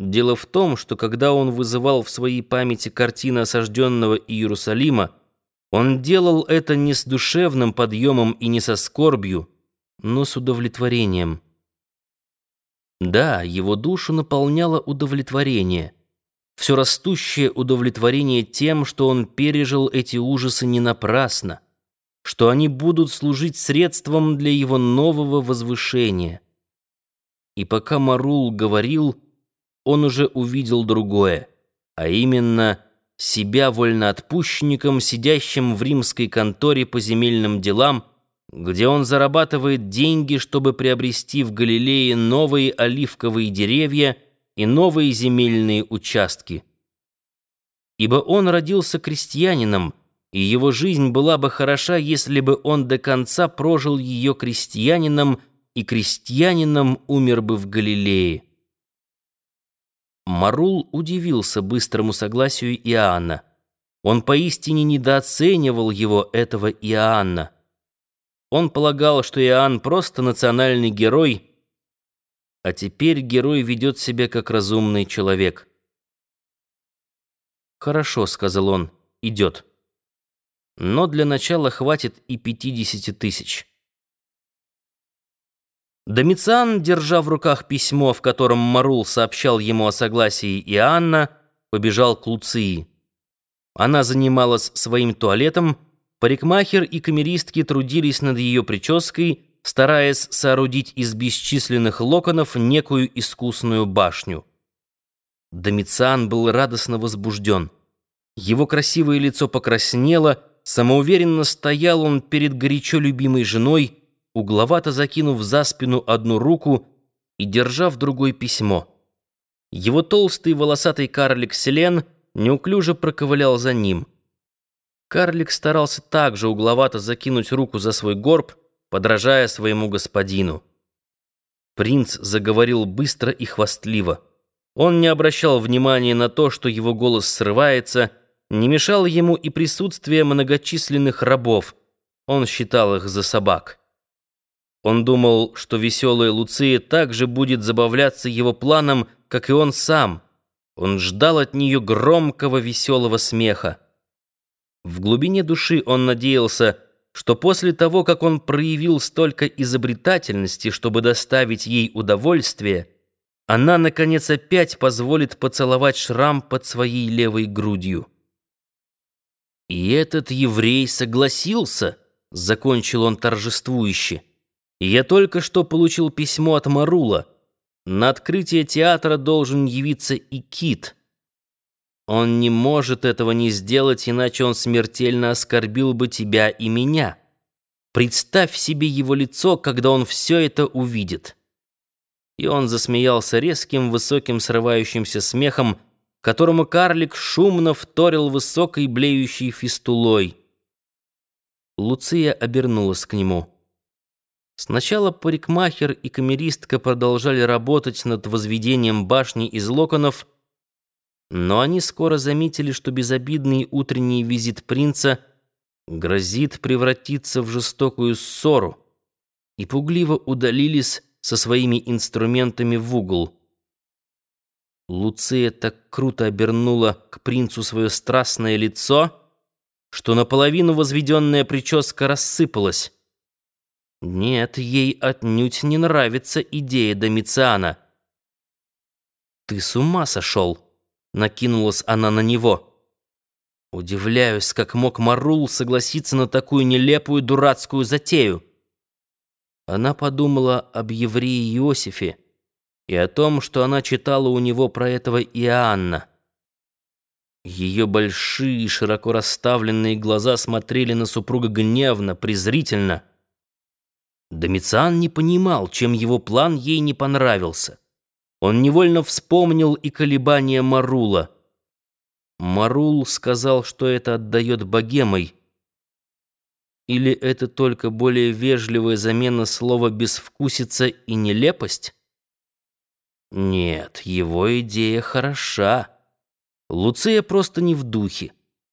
Дело в том, что когда он вызывал в своей памяти картины осажденного Иерусалима, он делал это не с душевным подъемом и не со скорбью, но с удовлетворением. Да, его душу наполняло удовлетворение, все растущее удовлетворение тем, что он пережил эти ужасы не напрасно, что они будут служить средством для его нового возвышения. И пока Марул говорил, он уже увидел другое, а именно себя вольноотпущенником, сидящим в римской конторе по земельным делам, где он зарабатывает деньги, чтобы приобрести в Галилее новые оливковые деревья и новые земельные участки. Ибо он родился крестьянином, и его жизнь была бы хороша, если бы он до конца прожил ее крестьянином, и крестьянином умер бы в Галилее. Марул удивился быстрому согласию Иоанна. Он поистине недооценивал его, этого Иоанна. Он полагал, что Иоанн просто национальный герой, а теперь герой ведет себя как разумный человек. «Хорошо», — сказал он, — «идет. Но для начала хватит и пятидесяти тысяч». Домициан, держа в руках письмо, в котором Марул сообщал ему о согласии Иоанна, побежал к Луции. Она занималась своим туалетом, парикмахер и камеристки трудились над ее прической, стараясь соорудить из бесчисленных локонов некую искусную башню. Домициан был радостно возбужден. Его красивое лицо покраснело, самоуверенно стоял он перед горячо любимой женой, угловато закинув за спину одну руку и держа в другой письмо. Его толстый волосатый карлик Селен неуклюже проковылял за ним. Карлик старался также угловато закинуть руку за свой горб, подражая своему господину. Принц заговорил быстро и хвастливо. Он не обращал внимания на то, что его голос срывается, не мешало ему и присутствие многочисленных рабов. Он считал их за собак. Он думал, что веселая Луция также будет забавляться его планом, как и он сам. Он ждал от нее громкого веселого смеха. В глубине души он надеялся, что после того, как он проявил столько изобретательности, чтобы доставить ей удовольствие, она, наконец, опять позволит поцеловать шрам под своей левой грудью. «И этот еврей согласился», — закончил он торжествующе. Я только что получил письмо от Марула. На открытие театра должен явиться и Кит. Он не может этого не сделать, иначе он смертельно оскорбил бы тебя и меня. Представь себе его лицо, когда он все это увидит. И он засмеялся резким, высоким, срывающимся смехом, которому карлик шумно вторил высокой блеющей фистулой. Луция обернулась к нему. Сначала парикмахер и камеристка продолжали работать над возведением башни из локонов, но они скоро заметили, что безобидный утренний визит принца грозит превратиться в жестокую ссору, и пугливо удалились со своими инструментами в угол. Луция так круто обернула к принцу свое страстное лицо, что наполовину возведенная прическа рассыпалась. Нет, ей отнюдь не нравится идея Домициана. «Ты с ума сошел?» — накинулась она на него. Удивляюсь, как мог Марул согласиться на такую нелепую дурацкую затею. Она подумала об еврее Иосифе и о том, что она читала у него про этого Иоанна. Ее большие, широко расставленные глаза смотрели на супруга гневно, презрительно — Домициан не понимал, чем его план ей не понравился. Он невольно вспомнил и колебания Марула. Марул сказал, что это отдает богемой. Или это только более вежливая замена слова «безвкусица» и «нелепость»? Нет, его идея хороша. Луция просто не в духе.